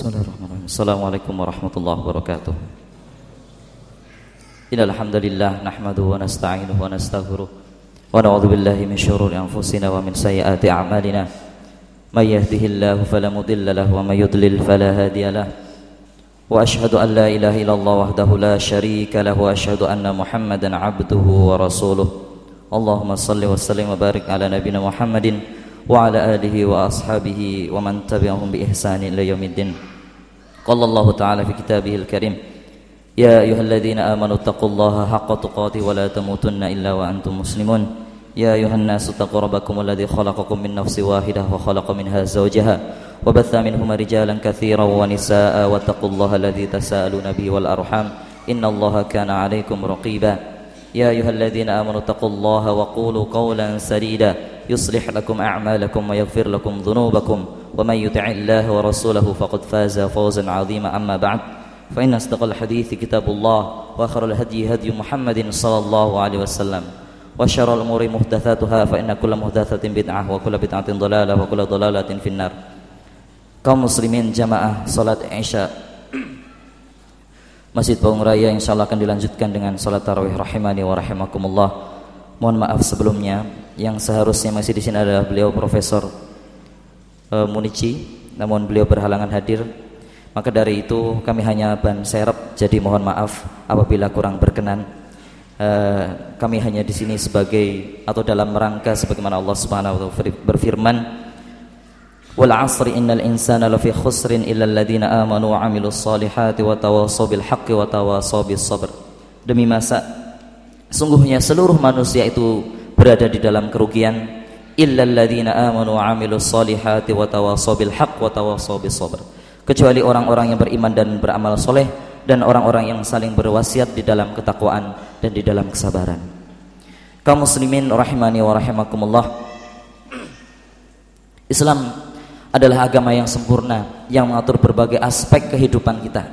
Bismillahirrahmanirrahim. Assalamualaikum warahmatullahi wabarakatuh. Innal hamdalillah nahmaduhu wa nasta'inuhu wa nastaghfiruh wa na'udzu billahi min shururi anfusina wa min sayyiati a'malina. May yahdihillahu fala mudilla lahu wa may yudlil fala hadiya lahu. Wa ashhadu an la ilaha illallah wahdahu la syarika lahu wa ashhadu anna Muhammadan 'abduhu wa rasuluh. Allahumma salli wa sallim wa barik ala nabiyyina Muhammadin وعلى آله وأصحابه ومن تبعهم بإحسان إلى يوم الدين. قال الله تعالى في كتابه الكريم يا أيها الذين آمنوا اتقوا الله حق تقاته ولا تموتن إلا وأنتم مسلمون. يا أيها الناس اتقوا ربكم الذي خلقكم من نفس واحدة وخلق منها زوجها وبث منهما رجالا كثيرا ونساء واتقوا الله الذي تساءلون به والأرحام. إن الله كان عليكم رقيبا. يا أيها الذين آمنوا اتقوا الله وقولوا قولا سديدا. يصلح لكم أعمالكم ويغفر لكم ذنوبكم ومن يطع الله ورسوله فقد فاز فوزا عظيما. أما بعد فإن أصدق الحديث كتاب الله وآخر الهدي هدي محمد صلى الله عليه وسلم وشر الأمور محدثاتها فإن كل محدثة بدعة وكل بدعة ضلالة وكل ضلالة في النار. Kaum muslimin jamaah salat Isya. Masjid Paung Raya insyaallah akan dilanjutkan dengan salat tarawih rahimani wa rahimakumullah. Mohon maaf sebelumnya. Yang seharusnya masih di sini adalah beliau Profesor uh, Munici, namun beliau berhalangan hadir. Maka dari itu kami hanya ban serep, jadi mohon maaf apabila kurang berkenan. Uh, kami hanya di sini sebagai atau dalam rangka sebagaimana Allah Subhanahu wa taala berfirman Wal 'asri innal insana lafi khusrin illa alladziina aamanu wa 'amilus wa bil haqqi wa. Demi masa sungguhnya seluruh manusia itu berada di dalam kerugian. Illal ladzina amanu wa amilus solihati wa sabr. Kecuali orang-orang yang beriman dan beramal soleh dan orang-orang yang saling berwasiat di dalam ketakwaan dan di dalam kesabaran. Kaum muslimin rahimani wa rahimakumullah. Islam adalah agama yang sempurna yang mengatur berbagai aspek kehidupan kita.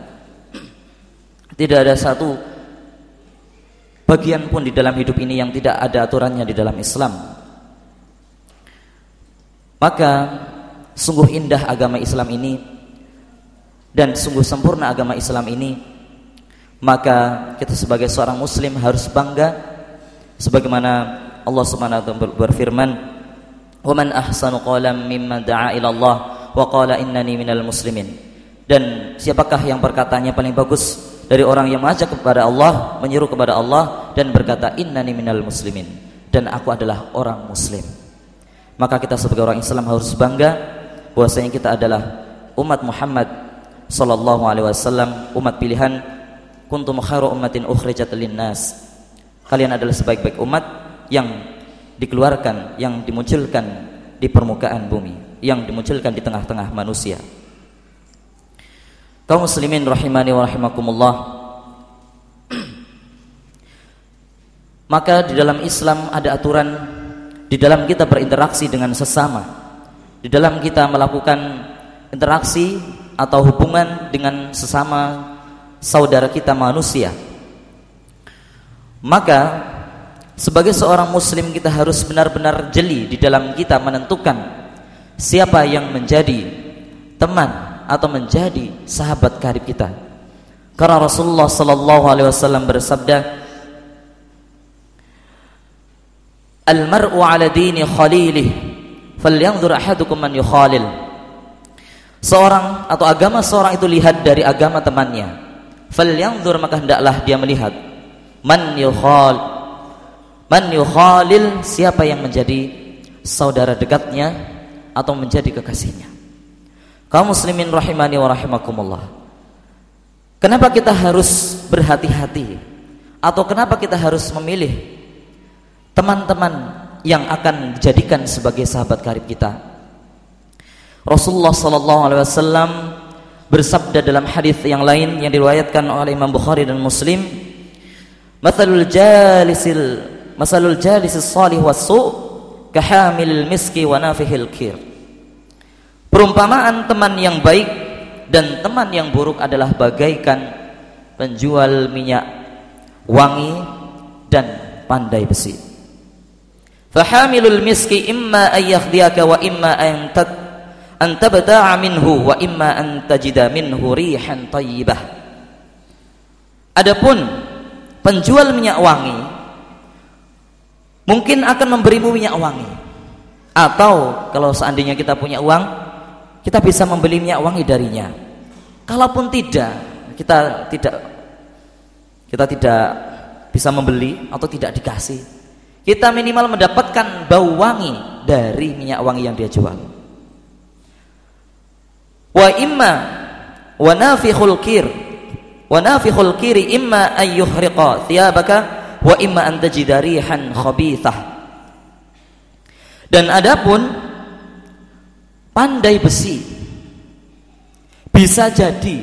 Tidak ada satu bagian pun di dalam hidup ini yang tidak ada aturannya di dalam Islam. Maka sungguh indah agama Islam ini dan sungguh sempurna agama Islam ini. Maka kita sebagai seorang muslim harus bangga sebagaimana Allah Subhanahu wa taala berfirman, "Wa man ahsanu qalam mimman da'a ila Allah wa qala innani minal muslimin." Dan siapakah yang perkataannya paling bagus dari orang yang mengajak kepada Allah, menyeru kepada Allah dan berkata innani minal muslimin dan aku adalah orang muslim. Maka kita sebagai orang Islam harus bangga bahwasanya kita adalah umat Muhammad sallallahu alaihi wasallam, umat pilihan kuntum khairu ummatin ukhrijat linnas. Kalian adalah sebaik-baik umat yang dikeluarkan, yang dimunculkan di permukaan bumi, yang dimunculkan di tengah-tengah manusia. Kaum muslimin rahimani wa rahimakumullah. Maka di dalam Islam ada aturan di dalam kita berinteraksi dengan sesama. Di dalam kita melakukan interaksi atau hubungan dengan sesama saudara kita manusia. Maka sebagai seorang muslim kita harus benar-benar jeli di dalam kita menentukan siapa yang menjadi teman atau menjadi sahabat karib kita. Karena Rasulullah sallallahu alaihi wasallam bersabda, "Al-mar'u 'ala dini khalilih, falyanzur ahadukum man yukhalil." Seorang atau agama seorang itu lihat dari agama temannya. Falyanzur maka hendaklah dia melihat man yukhal man yukhalil siapa yang menjadi saudara dekatnya atau menjadi kekasihnya. Kaum muslimin rahimani wa rahimakumullah. Kenapa kita harus berhati-hati? Atau kenapa kita harus memilih teman-teman yang akan dijadikan sebagai sahabat karib kita? Rasulullah sallallahu alaihi wasallam bersabda dalam hadis yang lain yang diriwayatkan oleh Imam Bukhari dan Muslim, "Matsalul jalisil masalul jalisis salih was su' kahamil miski wa nafihil kir." Perumpamaan teman yang baik dan teman yang buruk adalah bagaikan penjual minyak wangi dan pandai besi. Fahamilul miski imma ayyakhdiyaka wa imma an bata'a minhu wa imma an tajida minhu rihan tayyibah adapun penjual minyak wangi mungkin akan memberimu minyak wangi atau kalau seandainya kita punya uang kita bisa membeli minyak wangi darinya. Kalaupun tidak kita tidak kita tidak bisa membeli atau tidak dikasih. Kita minimal mendapatkan bau wangi dari minyak wangi yang dia jual. Wa imma wa nafikhul kir wa nafikhul kiri imma an yuhriqa thiyabaka wa imma an tajida rihan khabithah. Dan adapun pandai besi bisa jadi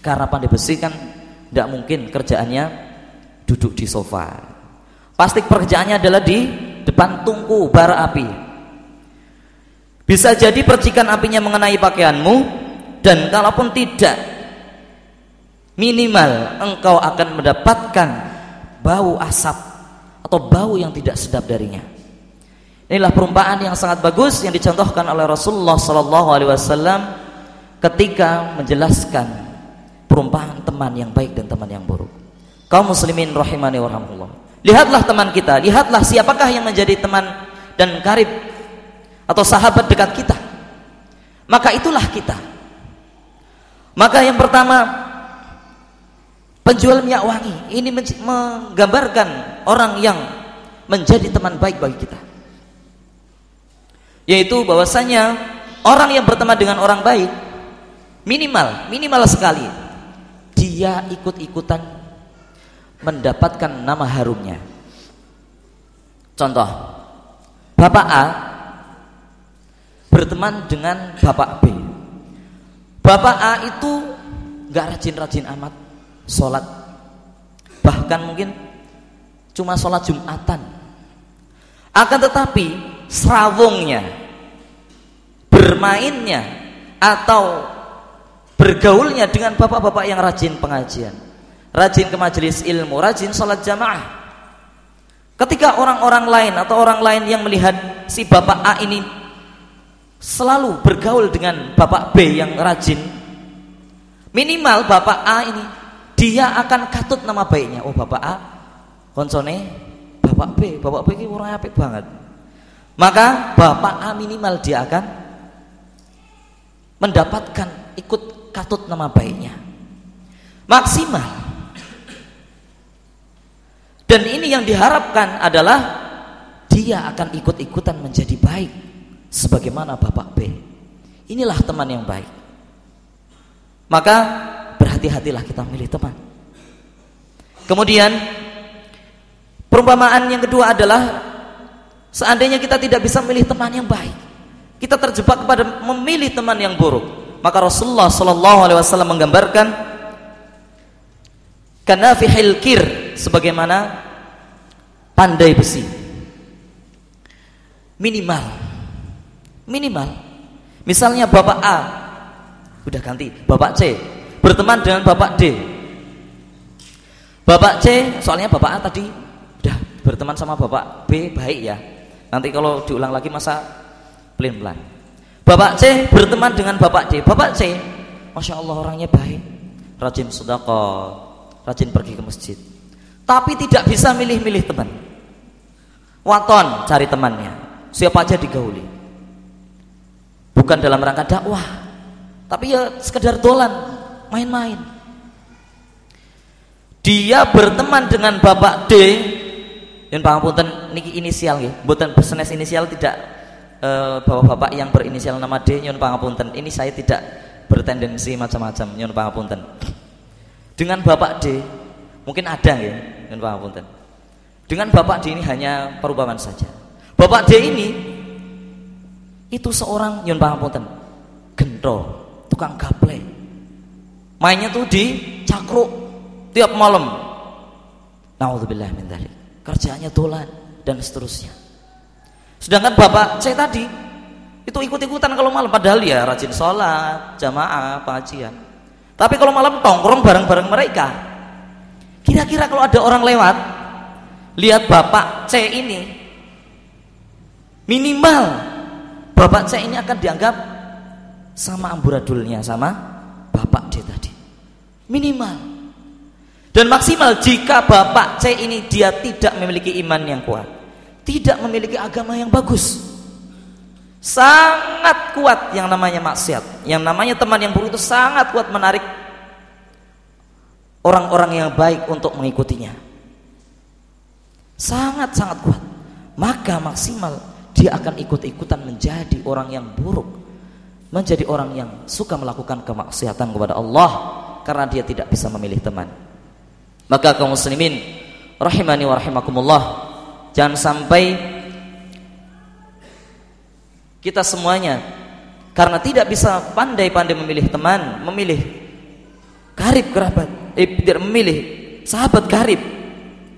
karena pandai besi kan tidak mungkin kerjaannya duduk di sofa. Pasti pekerjaannya adalah di depan tungku bara api. Bisa jadi percikan apinya mengenai pakaianmu dan kalaupun tidak minimal engkau akan mendapatkan bau asap atau bau yang tidak sedap darinya. Inilah perumpamaan yang sangat bagus yang dicontohkan oleh Rasulullah sallallahu alaihi wasallam ketika menjelaskan perumpamaan teman yang baik dan teman yang buruk. Kaum muslimin rahimani wa rahmatullah. Lihatlah teman kita, lihatlah siapakah yang menjadi teman dan karib atau sahabat dekat kita. Maka itulah kita. Maka yang pertama penjual minyak wangi ini menggambarkan orang yang menjadi teman baik bagi kita. Yaitu bahwasanya orang yang berteman dengan orang baik minimal minimal sekali dia ikut-ikutan mendapatkan nama harumnya. Contoh, Bapak A berteman dengan Bapak B. Bapak A itu nggak rajin-rajin amat sholat, bahkan mungkin cuma sholat jumatan. Akan tetapi serawungnya, bermainnya atau bergaulnya dengan bapak-bapak yang rajin pengajian rajin ke majelis ilmu, rajin sholat jamaah. Ketika orang-orang lain atau orang lain yang melihat si bapak A ini selalu bergaul dengan bapak B yang rajin, minimal bapak A ini dia akan katut nama baiknya. Oh bapak A, konsone bapak B, bapak B ini orang apik banget. Maka bapak A minimal dia akan mendapatkan ikut katut nama baiknya. Maksimal dan ini yang diharapkan adalah dia akan ikut-ikutan menjadi baik sebagaimana Bapak B. Inilah teman yang baik. Maka berhati-hatilah kita memilih teman. Kemudian perumpamaan yang kedua adalah seandainya kita tidak bisa memilih teman yang baik, kita terjebak kepada memilih teman yang buruk. Maka Rasulullah Shallallahu alaihi wasallam menggambarkan kanafihil kir sebagaimana pandai besi. Minimal minimal. Misalnya bapak A udah ganti bapak C berteman dengan bapak D. Bapak C soalnya bapak A tadi udah berteman sama bapak B baik ya nanti kalau diulang lagi masa pelan-pelan. Bapak C berteman dengan bapak D. Bapak C masya Allah orangnya baik. Rajin sedekah rajin pergi ke masjid. Tapi tidak bisa milih-milih teman. Waton cari temannya. Siapa aja digauli. Bukan dalam rangka dakwah tapi ya sekedar dolan main-main. Dia berteman dengan bapak D. Dan pangapunten niki inisial ya bukan pesenes inisial tidak e, bapak-bapak yang berinisial nama D nyun pangapunten ini saya tidak bertendensi macam-macam nyun pangapunten dengan Bapak D mungkin ada ya dengan Bapak Punten. Dengan Bapak D ini hanya perubahan saja. Bapak D ini itu seorang Yun Punten gentro, tukang gaple. Mainnya tuh di cakruk tiap malam. Nauzubillah min dzalik. Kerjaannya dolan dan seterusnya. Sedangkan Bapak C tadi itu ikut-ikutan kalau malam padahal ya rajin sholat, jamaah, pengajian. Tapi kalau malam tongkrong bareng-bareng mereka, kira-kira kalau ada orang lewat, lihat bapak C ini, minimal bapak C ini akan dianggap sama amburadulnya sama bapak D tadi. Minimal. Dan maksimal jika bapak C ini dia tidak memiliki iman yang kuat, tidak memiliki agama yang bagus. Sangat kuat yang namanya maksiat. Yang namanya teman yang buruk itu sangat kuat menarik orang-orang yang baik untuk mengikutinya. Sangat-sangat kuat. Maka maksimal dia akan ikut-ikutan menjadi orang yang buruk. Menjadi orang yang suka melakukan kemaksiatan kepada Allah karena dia tidak bisa memilih teman. Maka kaum muslimin rahimani wa rahimakumullah, jangan sampai kita semuanya karena tidak bisa pandai-pandai memilih teman, memilih karib kerabat, eh, tidak memilih sahabat karib,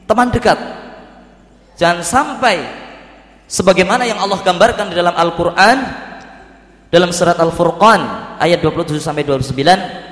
teman dekat. Jangan sampai sebagaimana yang Allah gambarkan di dalam Al-Qur'an dalam surat Al-Furqan ayat 27 sampai 29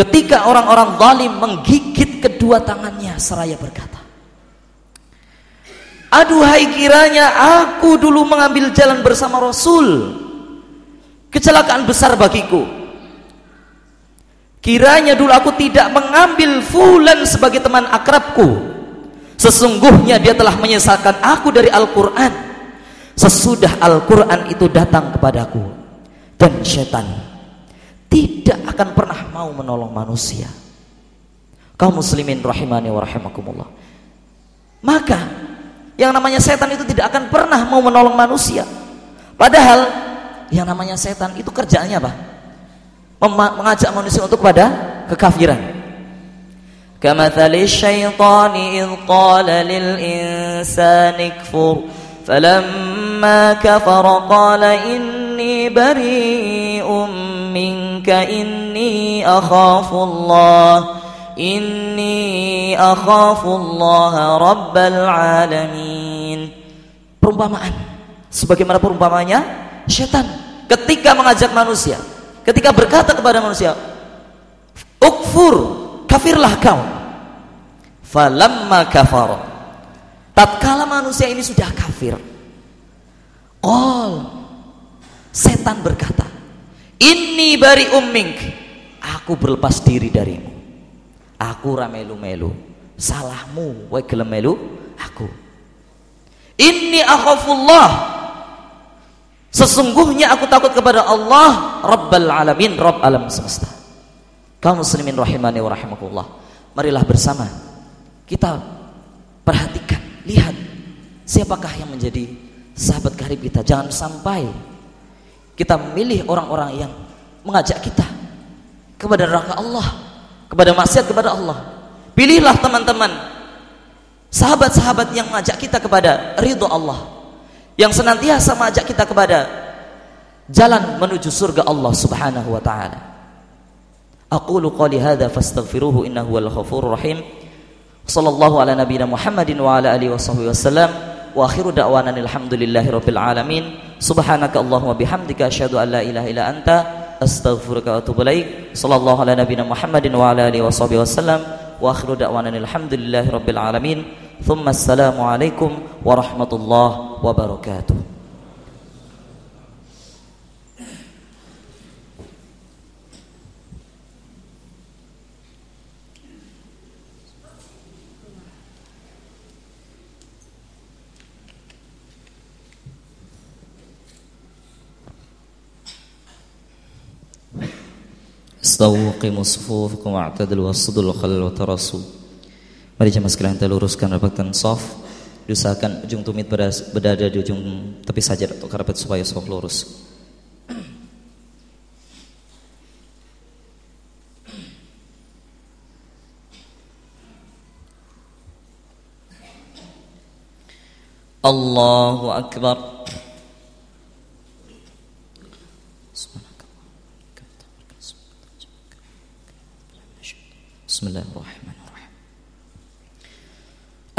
Ketika orang-orang zalim menggigit kedua tangannya seraya berkata, Aduhai kiranya aku dulu mengambil jalan bersama Rasul. Kecelakaan besar bagiku. Kiranya dulu aku tidak mengambil fulan sebagai teman akrabku. Sesungguhnya dia telah menyesalkan aku dari Al-Quran. Sesudah Al-Quran itu datang kepadaku. Dan setan tidak akan pernah mau menolong manusia. Kaum muslimin rahimani wa rahimakumullah. Maka yang namanya setan itu tidak akan pernah mau menolong manusia. Padahal yang namanya setan itu kerjaannya apa? mengajak manusia untuk kepada kekafiran. Kamathali syaitani idh qala lil insani kfur falamma kafara qala inni bari'um منك إني أخاف الله إني أخاف الله رب العالمين perumpamaan sebagaimana perumpamanya setan ketika mengajak manusia ketika berkata kepada manusia ukfur kafirlah kau falamma kafar tatkala manusia ini sudah kafir all setan berkata Inni bari umming. Aku berlepas diri darimu. Aku ramelu-melu. Salahmu wae melu aku. Inni akhafullah. Sesungguhnya aku takut kepada Allah Rabbal alamin, Rabb alam semesta. Kaum muslimin rahimani wa rahimakumullah. Marilah bersama kita perhatikan, lihat siapakah yang menjadi sahabat karib kita. Jangan sampai kita memilih orang-orang yang mengajak kita kepada neraka Allah, kepada maksiat kepada Allah. Pilihlah teman-teman sahabat-sahabat yang mengajak kita kepada ridho Allah, yang senantiasa mengajak kita kepada jalan menuju surga Allah Subhanahu wa taala. Aqulu qali hadza fastaghfiruhu innahu wal ghafurur rahim. Sallallahu ala nabiyyina Muhammadin wa ala alihi wasallam wa akhiru da'wana alhamdulillahi rabbil alamin subhanaka allahumma bihamdika asyhadu an la ilaha illa anta astaghfiruka wa atubu ilaik sallallahu ala nabiyyina muhammadin wa ala alihi washabihi wasallam wa akhiru da'wana alhamdulillahi rabbil alamin thumma assalamu alaikum warahmatullahi wabarakatuh Istawu qimu sufufakum wa'tadilu wasudul khalal wa tarasu. Mari jemaah sekalian kita luruskan rapatkan saf. Diusahakan ujung tumit berada di ujung tepi saja atau karpet supaya saf lurus. Allahu Akbar.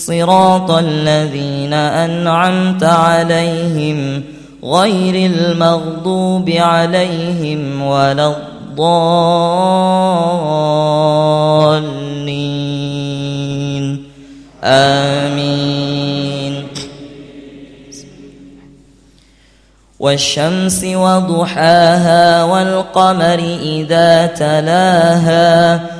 صراط الذين أنعمت عليهم غير المغضوب عليهم ولا الضالين. آمين. والشمس وضحاها والقمر إذا تلاها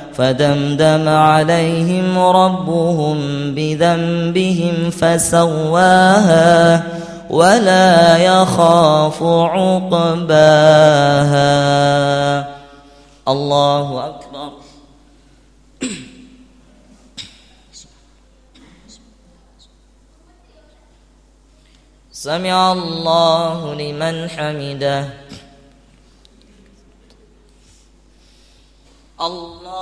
فدمدم عليهم ربهم بذنبهم فسواها ولا يخاف عقباها. الله أكبر. سمع الله لمن حمده. الله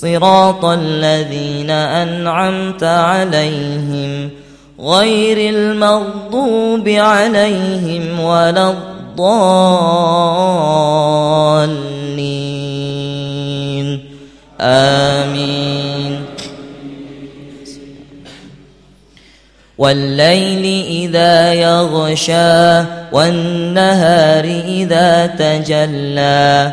صراط الذين أنعمت عليهم غير المغضوب عليهم ولا الضالين. آمين. والليل إذا يغشى والنهار إذا تجلى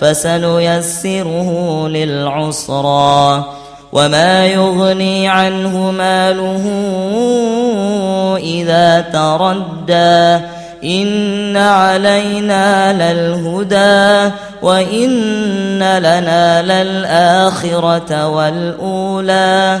فسنيسره للعسرى وما يغني عنه ماله إذا تردى إن علينا للهدى وإن لنا للآخرة والأولى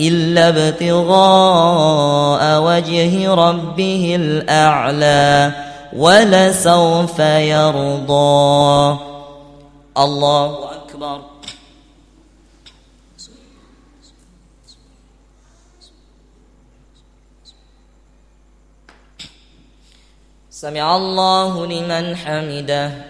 إلا ابتغاء وجه ربه الأعلى ولسوف يرضى. الله أكبر. سمع الله لمن حمده.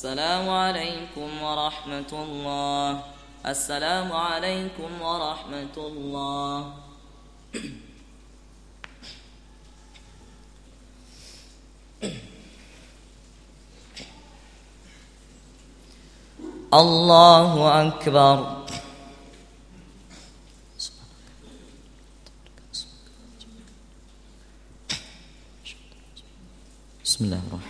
السلام عليكم ورحمة الله. السلام عليكم ورحمة الله. الله أكبر. بسم الله الرحمن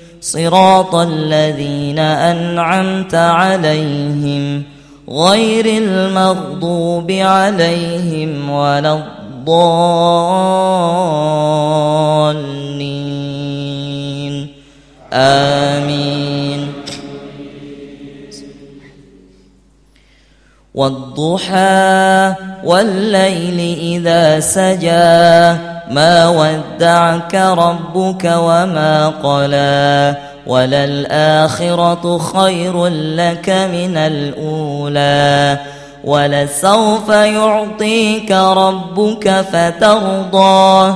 صراط الذين أنعمت عليهم غير المغضوب عليهم ولا الضالين. آمين. والضحى والليل إذا سجى ما ودعك ربك وما قلى وللآخرة خير لك من الأولى ولسوف يعطيك ربك فترضى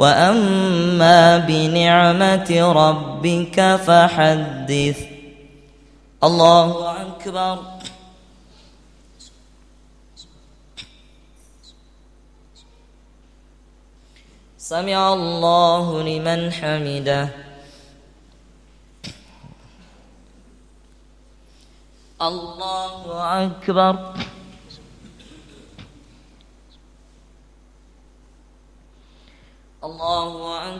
وأما بنعمة ربك فحدث. الله أكبر. سمع الله لمن حمده. الله أكبر الله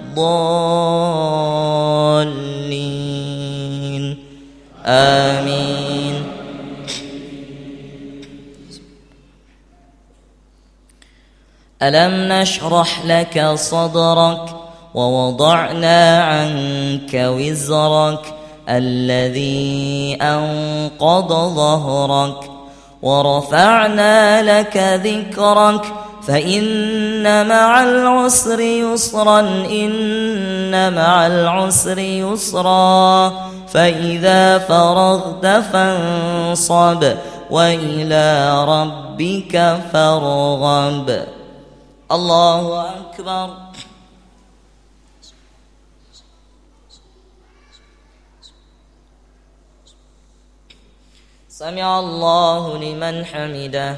آمين. ألم نشرح لك صدرك ووضعنا عنك وزرك الذي أنقض ظهرك ورفعنا لك ذكرك فإن مع العسر يسرا إن مع العسر يسرا. فإذا فرغت فانصب وإلى ربك فارغب. الله أكبر. سمع الله لمن حمده.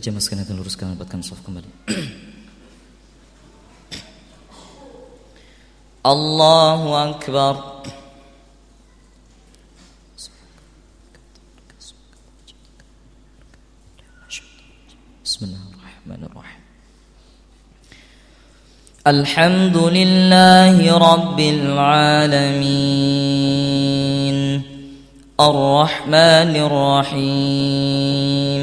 Jemaah sekalian kita luruskan dapatkan saf kembali. Allahu Akbar. Bismillahirrahmanirrahim. لله رب العالمين الرحمن الرحيم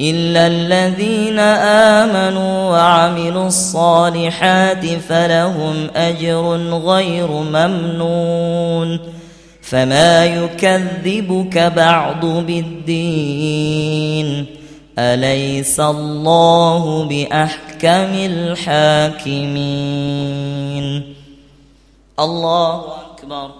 إلا الذين آمنوا وعملوا الصالحات فلهم أجر غير ممنون فما يكذبك بعد بالدين أليس الله بأحكم الحاكمين الله أكبر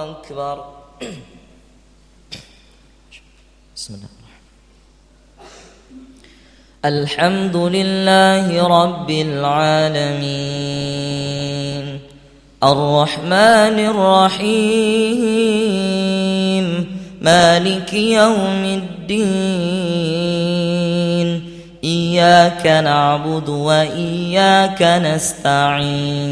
أكبر بسم الله الحمد لله رب العالمين. الرحمن الرحيم. مالك يوم الدين. إياك نعبد وإياك نستعين.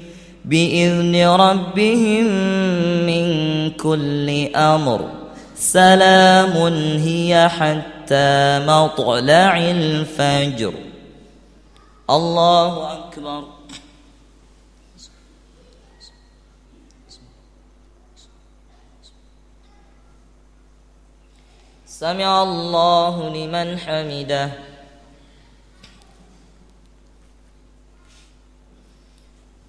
بإذن ربهم من كل أمر. سلام هي حتى مطلع الفجر. الله أكبر. سمع الله لمن حمده.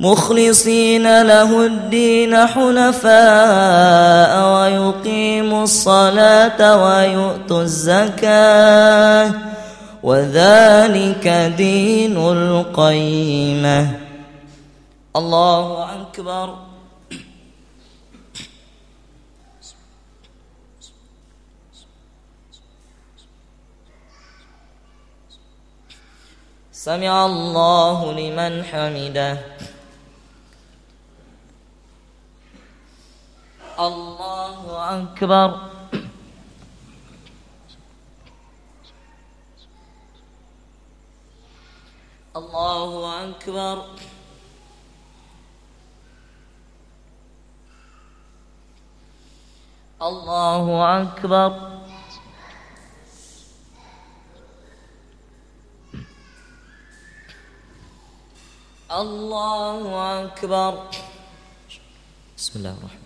مخلصين له الدين حنفاء ويقيموا الصلاة ويؤتوا الزكاة. وذلك دين القيمة. الله أكبر. سمع الله لمن حمده. الله أكبر. الله أكبر. الله أكبر. الله أكبر. بسم الله الرحمن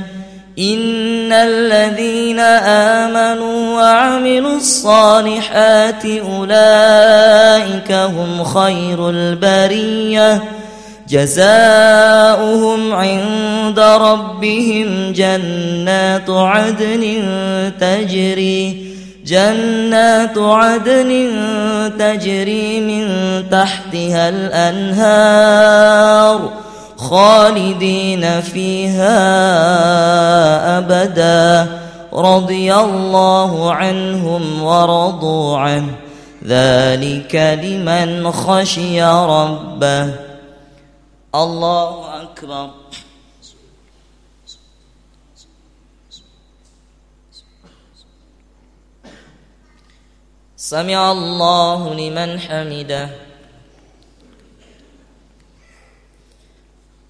إن الذين آمنوا وعملوا الصالحات أولئك هم خير البريه جزاؤهم عند ربهم جنات عدن تجري جنات عدن تجري من تحتها الأنهار خالدين فيها أبدا. رضي الله عنهم ورضوا عنه. ذلك لمن خشي ربه. الله أكبر. سمع الله لمن حمده.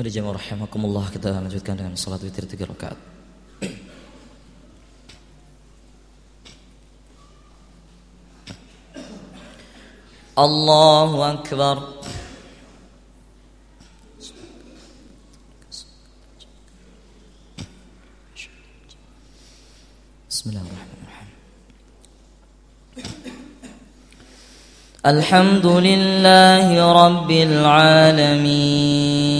Mari jemaah rahimakumullah kita lanjutkan dengan salat witir tiga rakaat. Allahu akbar. Bismillahirrahmanirrahim. لله رب العالمين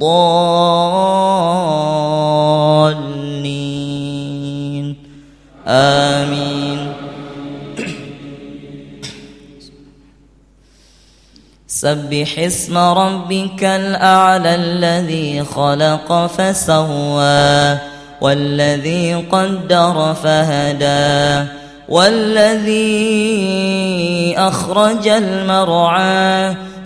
الضالين. آمين. سبح اسم ربك الأعلى الذي خلق فسوى والذي قدر فهدى والذي أخرج المرعى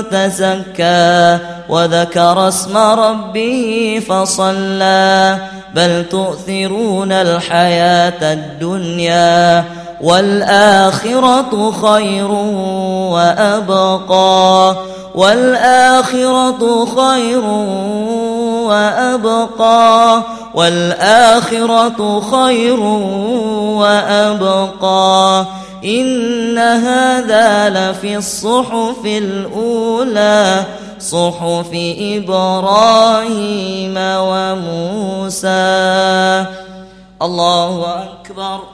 تزكى وذكر اسم ربه فصلى بل تؤثرون الحياة الدنيا والآخرة خير وأبقى. والآخرة خير وأبقى. والآخرة خير وأبقى. إن هذا لفي الصحف الأولى صحف إبراهيم وموسى. الله أكبر.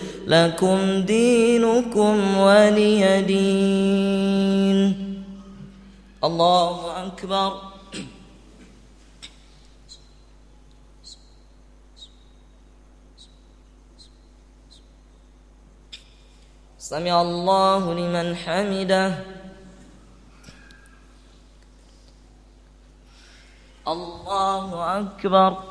لكم دينكم ولي دين. الله أكبر. سمع الله لمن حمده. الله أكبر.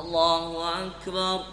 الله أكبر.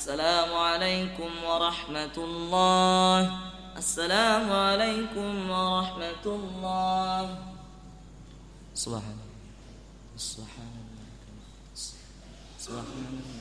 السلام عليكم ورحمة الله. السلام عليكم ورحمة الله. سبحان الله. سبحان الله. سبحان الله.